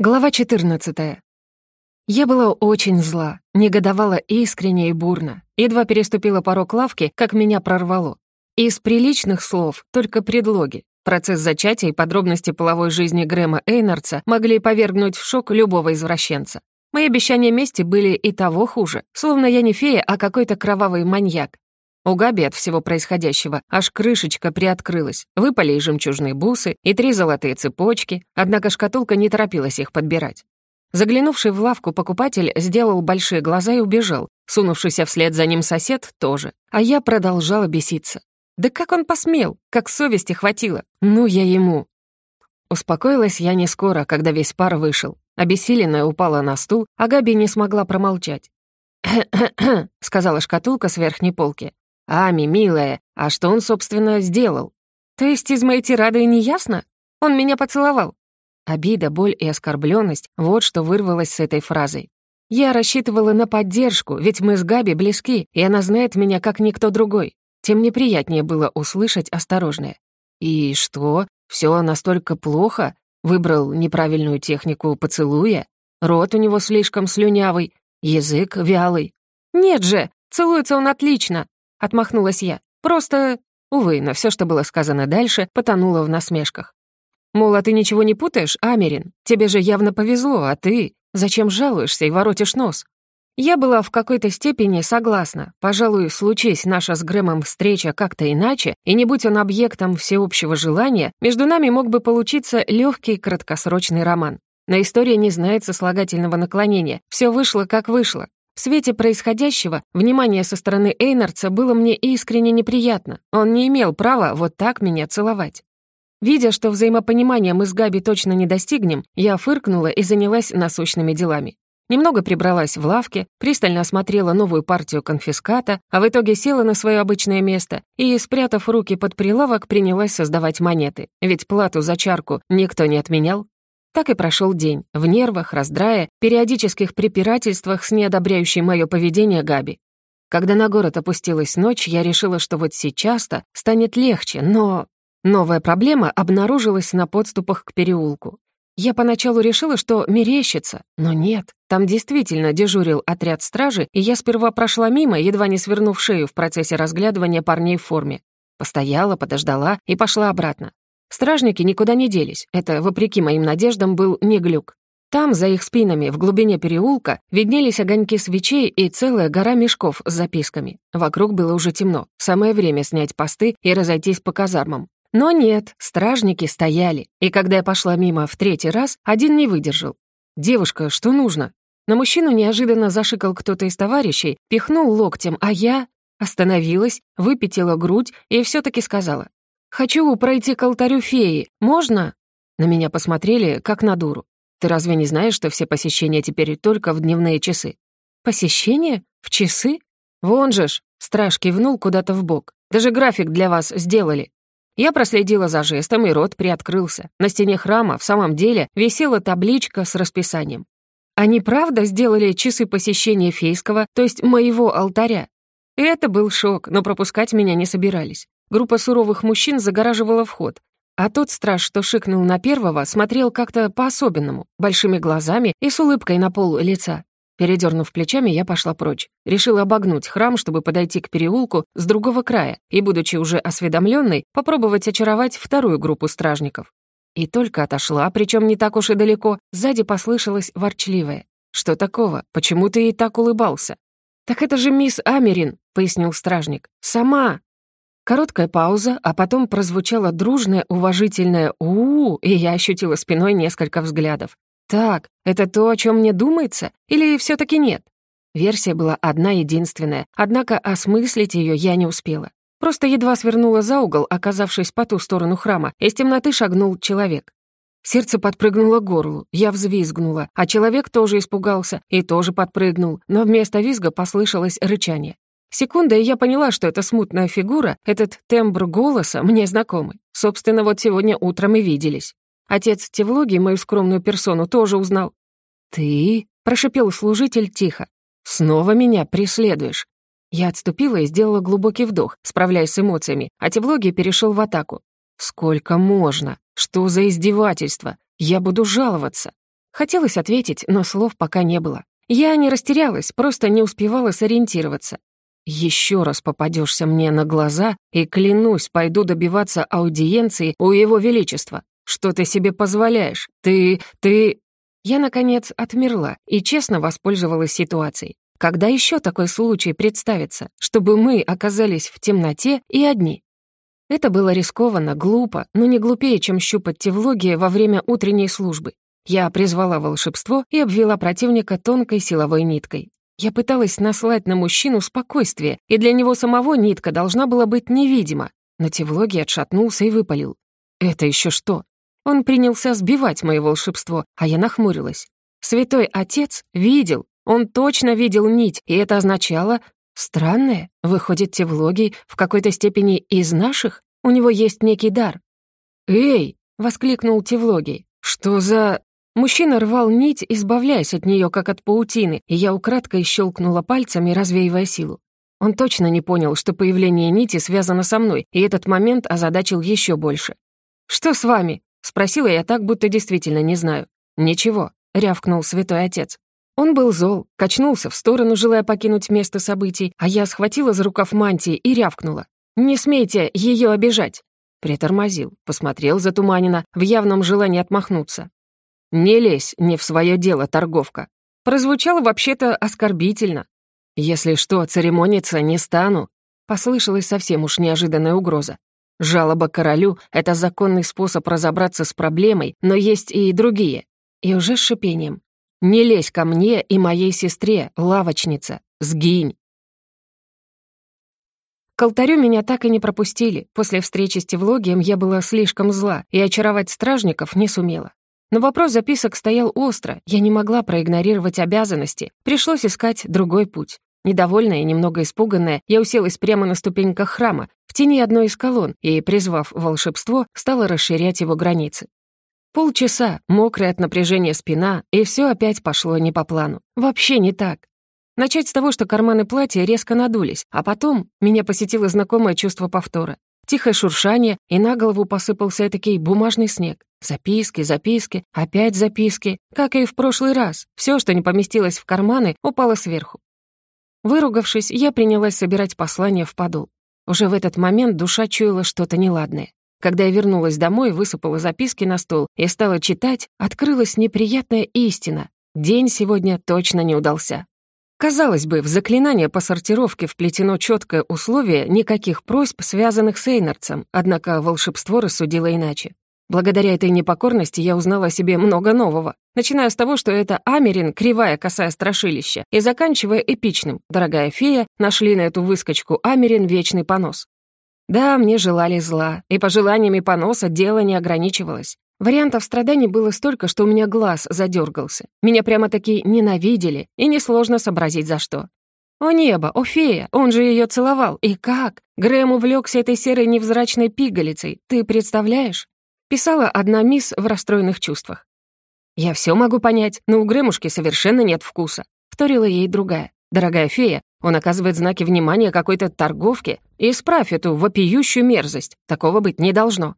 Глава 14. Я была очень зла, негодовала искренне и бурно. Едва переступила порог лавки, как меня прорвало. Из приличных слов только предлоги. Процесс зачатия и подробности половой жизни Грэма Эйнардса могли повергнуть в шок любого извращенца. Мои обещания мести были и того хуже, словно я не фея, а какой-то кровавый маньяк. У Габи от всего происходящего аж крышечка приоткрылась, выпали и жемчужные бусы, и три золотые цепочки, однако шкатулка не торопилась их подбирать. Заглянувший в лавку покупатель сделал большие глаза и убежал, сунувшийся вслед за ним сосед тоже, а я продолжала беситься. Да как он посмел, как совести хватило, ну я ему. Успокоилась я не скоро, когда весь пар вышел. Обессиленная упала на стул, а Габи не смогла промолчать. «Кхе -кхе -кхе», — сказала шкатулка с верхней полки. «Ами, милая, а что он, собственно, сделал?» «То есть из моей тирады не ясно? Он меня поцеловал?» Обида, боль и оскорбленность — вот что вырвалось с этой фразой. Я рассчитывала на поддержку, ведь мы с Габи близки, и она знает меня как никто другой. Тем неприятнее было услышать осторожное. «И что? Все настолько плохо? Выбрал неправильную технику поцелуя? Рот у него слишком слюнявый, язык вялый?» «Нет же, целуется он отлично!» — отмахнулась я. «Просто...» Увы, но все, что было сказано дальше, потонуло в насмешках. «Мол, а ты ничего не путаешь, Америн? Тебе же явно повезло, а ты... Зачем жалуешься и воротишь нос?» Я была в какой-то степени согласна. Пожалуй, случись наша с Грэмом встреча как-то иначе, и не будь он объектом всеобщего желания, между нами мог бы получиться легкий краткосрочный роман. Но история не знает сослагательного наклонения. Все вышло, как вышло. В свете происходящего внимание со стороны Эйнардса было мне искренне неприятно. Он не имел права вот так меня целовать. Видя, что взаимопонимания мы с Габи точно не достигнем, я фыркнула и занялась насущными делами. Немного прибралась в лавке, пристально осмотрела новую партию конфиската, а в итоге села на свое обычное место и, спрятав руки под прилавок, принялась создавать монеты, ведь плату за чарку никто не отменял. Так и прошел день, в нервах, раздрае, периодических препирательствах с неодобряющей мое поведение Габи. Когда на город опустилась ночь, я решила, что вот сейчас-то станет легче, но... Новая проблема обнаружилась на подступах к переулку. Я поначалу решила, что мерещится, но нет. Там действительно дежурил отряд стражи, и я сперва прошла мимо, едва не свернув шею в процессе разглядывания парней в форме. Постояла, подождала и пошла обратно. Стражники никуда не делись, это, вопреки моим надеждам, был не глюк. Там, за их спинами, в глубине переулка, виднелись огоньки свечей и целая гора мешков с записками. Вокруг было уже темно, самое время снять посты и разойтись по казармам. Но нет, стражники стояли, и когда я пошла мимо в третий раз, один не выдержал. «Девушка, что нужно?» На мужчину неожиданно зашикал кто-то из товарищей, пихнул локтем, а я... Остановилась, выпятила грудь и все таки сказала. «Хочу пройти к алтарю феи. Можно?» На меня посмотрели, как на дуру. «Ты разве не знаешь, что все посещения теперь только в дневные часы?» «Посещения? В часы? Вон же ж!» Страж кивнул куда-то в бок. «Даже график для вас сделали». Я проследила за жестом, и рот приоткрылся. На стене храма в самом деле висела табличка с расписанием. Они правда сделали часы посещения фейского, то есть моего алтаря? Это был шок, но пропускать меня не собирались. Группа суровых мужчин загораживала вход, а тот страж, что шикнул на первого, смотрел как-то по-особенному, большими глазами и с улыбкой на пол лица. Передернув плечами, я пошла прочь. Решила обогнуть храм, чтобы подойти к переулку с другого края и, будучи уже осведомленной, попробовать очаровать вторую группу стражников. И только отошла, причем не так уж и далеко, сзади послышалось ворчливое. «Что такого? Почему ты и так улыбался?» «Так это же мисс Америн», — пояснил стражник. «Сама!» Короткая пауза, а потом прозвучало дружное, уважительное у, -у, -у» и я ощутила спиной несколько взглядов. «Так, это то, о чем мне думается? Или все таки нет?» Версия была одна единственная, однако осмыслить ее я не успела. Просто едва свернула за угол, оказавшись по ту сторону храма, из темноты шагнул человек. Сердце подпрыгнуло к горлу, я взвизгнула, а человек тоже испугался и тоже подпрыгнул, но вместо визга послышалось рычание. Секунда, и я поняла, что эта смутная фигура, этот тембр голоса мне знакомы. Собственно, вот сегодня утром и виделись. Отец Тевлоги мою скромную персону тоже узнал. «Ты?» — прошипел служитель тихо. «Снова меня преследуешь». Я отступила и сделала глубокий вдох, справляясь с эмоциями, а Тевлоги перешел в атаку. «Сколько можно? Что за издевательство? Я буду жаловаться». Хотелось ответить, но слов пока не было. Я не растерялась, просто не успевала сориентироваться. Еще раз попадешься мне на глаза и, клянусь, пойду добиваться аудиенции у Его Величества. Что ты себе позволяешь? Ты... ты...» Я, наконец, отмерла и честно воспользовалась ситуацией. Когда еще такой случай представится, чтобы мы оказались в темноте и одни? Это было рискованно, глупо, но не глупее, чем щупать те во время утренней службы. Я призвала волшебство и обвела противника тонкой силовой ниткой. Я пыталась наслать на мужчину спокойствие, и для него самого нитка должна была быть невидима. Но Тевлоги отшатнулся и выпалил. «Это еще что?» Он принялся сбивать мое волшебство, а я нахмурилась. Святой Отец видел, он точно видел нить, и это означало... Странное, выходит, Тевлоги в какой-то степени из наших? У него есть некий дар. «Эй!» — воскликнул Тевлоги, «Что за...» Мужчина рвал нить, избавляясь от нее, как от паутины, и я украдкой щелкнула пальцами, развеивая силу. Он точно не понял, что появление нити связано со мной, и этот момент озадачил еще больше. «Что с вами?» — спросила я так, будто действительно не знаю. «Ничего», — рявкнул святой отец. Он был зол, качнулся в сторону, желая покинуть место событий, а я схватила за рукав мантии и рявкнула. «Не смейте ее обижать!» Притормозил, посмотрел затуманенно, в явном желании отмахнуться. «Не лезь не в свое дело, торговка», прозвучало вообще-то оскорбительно. «Если что, церемониться не стану», послышалась совсем уж неожиданная угроза. Жалоба королю — это законный способ разобраться с проблемой, но есть и другие. И уже с шипением. «Не лезь ко мне и моей сестре, лавочница, сгинь!» К алтарю меня так и не пропустили. После встречи с Тевлогием я была слишком зла и очаровать стражников не сумела. Но вопрос записок стоял остро, я не могла проигнорировать обязанности, пришлось искать другой путь. Недовольная и немного испуганная, я уселась прямо на ступеньках храма, в тени одной из колонн, и, призвав волшебство, стала расширять его границы. Полчаса, мокрая от напряжения спина, и все опять пошло не по плану. Вообще не так. Начать с того, что карманы платья резко надулись, а потом меня посетило знакомое чувство повтора тихое шуршание, и на голову посыпался этакий бумажный снег. Записки, записки, опять записки. Как и в прошлый раз, все, что не поместилось в карманы, упало сверху. Выругавшись, я принялась собирать послание в подол. Уже в этот момент душа чуяла что-то неладное. Когда я вернулась домой, высыпала записки на стол и стала читать, открылась неприятная истина. День сегодня точно не удался. Казалось бы, в заклинание по сортировке вплетено четкое условие никаких просьб, связанных с Эйнарцем, однако волшебство рассудило иначе. Благодаря этой непокорности я узнала о себе много нового, начиная с того, что это Америн, кривая косая страшилища, и заканчивая эпичным «Дорогая фея, нашли на эту выскочку Америн вечный понос». Да, мне желали зла, и пожеланиями поноса дело не ограничивалось. Вариантов страданий было столько, что у меня глаз задергался. Меня прямо-таки ненавидели, и несложно сообразить за что. О небо, о фея, он же ее целовал. И как? Грэм увлекся этой серой невзрачной пигалицей, ты представляешь? Писала одна мисс в расстроенных чувствах. «Я все могу понять, но у Грэмушки совершенно нет вкуса», — вторила ей другая. «Дорогая фея, он оказывает знаки внимания какой-то торговке. Исправь эту вопиющую мерзость. Такого быть не должно.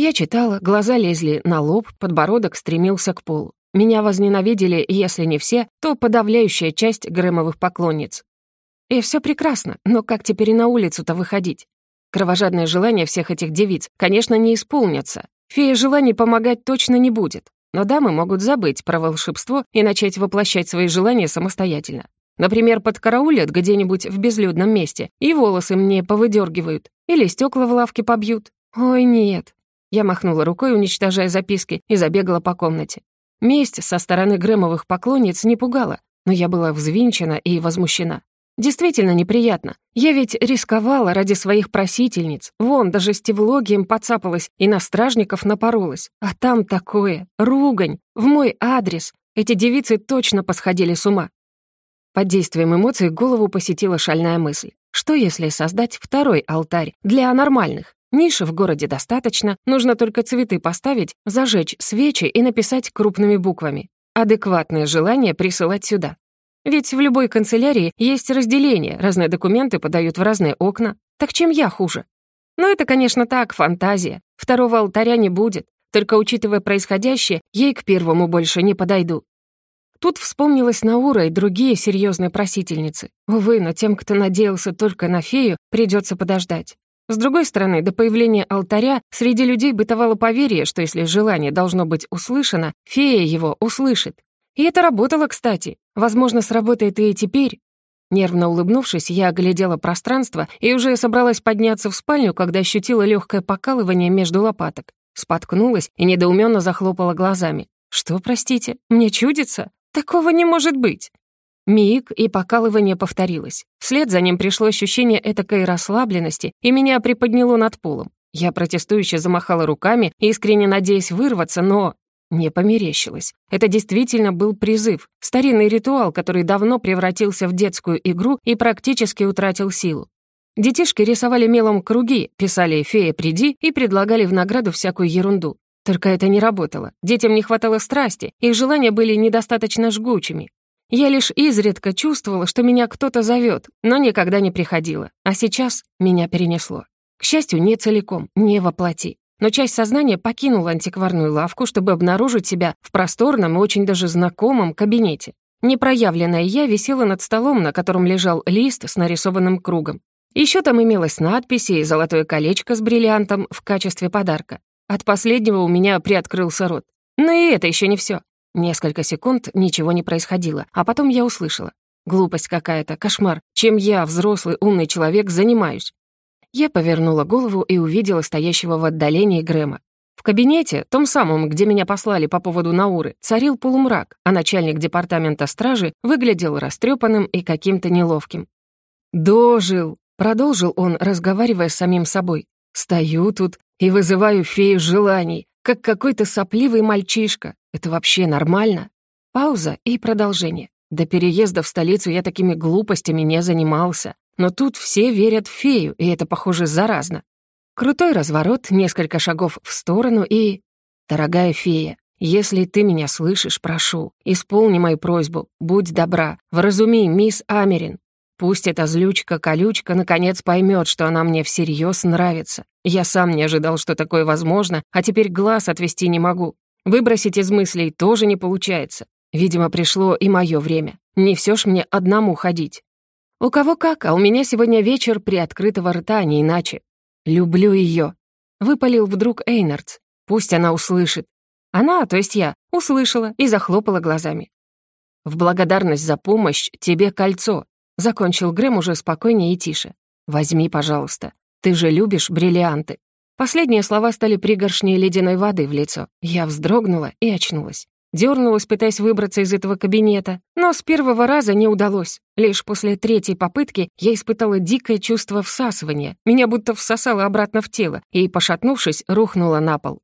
Я читала, глаза лезли на лоб, подбородок стремился к полу. Меня возненавидели, если не все, то подавляющая часть Грэмовых поклонниц. И все прекрасно, но как теперь на улицу-то выходить? Кровожадное желание всех этих девиц, конечно, не исполнится. Фея желаний помогать точно не будет. Но дамы могут забыть про волшебство и начать воплощать свои желания самостоятельно. Например, подкараулят где-нибудь в безлюдном месте и волосы мне повыдергивают, или стекла в лавке побьют. Ой, нет, я махнула рукой, уничтожая записки, и забегала по комнате. Месть со стороны Грэмовых поклонниц не пугала, но я была взвинчена и возмущена. Действительно неприятно. Я ведь рисковала ради своих просительниц. Вон, даже стевлогием подцапалась и на стражников напоролась. А там такое, ругань, в мой адрес. Эти девицы точно посходили с ума. Под действием эмоций голову посетила шальная мысль. Что если создать второй алтарь для анормальных? Ниши в городе достаточно, нужно только цветы поставить, зажечь свечи и написать крупными буквами. Адекватное желание присылать сюда. Ведь в любой канцелярии есть разделение, разные документы подают в разные окна. Так чем я хуже? Но это, конечно, так, фантазия. Второго алтаря не будет. Только учитывая происходящее, ей к первому больше не подойду. Тут вспомнилась Наура и другие серьезные просительницы. Увы, но тем, кто надеялся только на фею, придется подождать. С другой стороны, до появления алтаря среди людей бытовало поверье, что если желание должно быть услышано, фея его услышит. И это работало, кстати. Возможно, сработает и теперь. Нервно улыбнувшись, я оглядела пространство и уже собралась подняться в спальню, когда ощутила легкое покалывание между лопаток. Споткнулась и недоуменно захлопала глазами. «Что, простите, мне чудится? Такого не может быть!» Миг и покалывание повторилось. Вслед за ним пришло ощущение этакой расслабленности, и меня приподняло над полом. Я протестующе замахала руками, искренне надеясь вырваться, но... Не померещилось. Это действительно был призыв, старинный ритуал, который давно превратился в детскую игру и практически утратил силу. Детишки рисовали мелом круги, писали «фея, приди» и предлагали в награду всякую ерунду. Только это не работало. Детям не хватало страсти, их желания были недостаточно жгучими. Я лишь изредка чувствовала, что меня кто-то зовет, но никогда не приходила. А сейчас меня перенесло. К счастью, не целиком, не воплоти. Но часть сознания покинула антикварную лавку, чтобы обнаружить себя в просторном и очень даже знакомом кабинете. Непроявленная я висела над столом, на котором лежал лист с нарисованным кругом. Еще там имелась надпись и золотое колечко с бриллиантом в качестве подарка. От последнего у меня приоткрылся рот. Но и это еще не все. Несколько секунд ничего не происходило, а потом я услышала. Глупость какая-то, кошмар. Чем я, взрослый умный человек, занимаюсь? Я повернула голову и увидела стоящего в отдалении Грэма. В кабинете, том самом, где меня послали по поводу Науры, царил полумрак, а начальник департамента стражи выглядел растрепанным и каким-то неловким. «Дожил!» — продолжил он, разговаривая с самим собой. «Стою тут и вызываю фею желаний как какой-то сопливый мальчишка. Это вообще нормально? Пауза и продолжение. До переезда в столицу я такими глупостями не занимался. Но тут все верят в фею, и это, похоже, заразно. Крутой разворот, несколько шагов в сторону и... «Дорогая фея, если ты меня слышишь, прошу, исполни мою просьбу, будь добра, вразуми мисс Америн, Пусть эта злючка-колючка наконец поймет, что она мне всерьез нравится. Я сам не ожидал, что такое возможно, а теперь глаз отвести не могу. Выбросить из мыслей тоже не получается. Видимо, пришло и мое время. Не все ж мне одному ходить. У кого как, а у меня сегодня вечер приоткрытого рта, а не иначе. Люблю ее. Выпалил вдруг Эйнардс. Пусть она услышит. Она, то есть я, услышала и захлопала глазами. В благодарность за помощь тебе кольцо, Закончил Грэм уже спокойнее и тише. «Возьми, пожалуйста. Ты же любишь бриллианты». Последние слова стали пригоршней ледяной воды в лицо. Я вздрогнула и очнулась. Дёрнулась, пытаясь выбраться из этого кабинета, но с первого раза не удалось. Лишь после третьей попытки я испытала дикое чувство всасывания. Меня будто всосало обратно в тело и, пошатнувшись, рухнула на пол.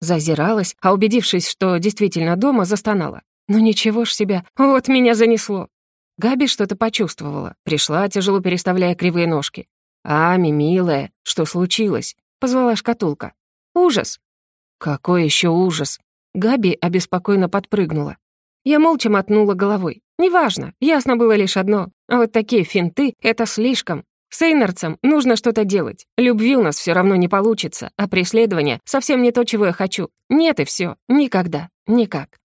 Зазиралась, а убедившись, что действительно дома, застонала. «Ну ничего ж себя, вот меня занесло!» Габи что-то почувствовала, пришла, тяжело переставляя кривые ножки. «Ами, милая, что случилось?» — позвала шкатулка. «Ужас!» «Какой еще ужас?» Габи обеспокоенно подпрыгнула. Я молча мотнула головой. «Неважно, ясно было лишь одно. А вот такие финты — это слишком. С Эйнарцем нужно что-то делать. Любви у нас все равно не получится, а преследование — совсем не то, чего я хочу. Нет и все, Никогда. Никак».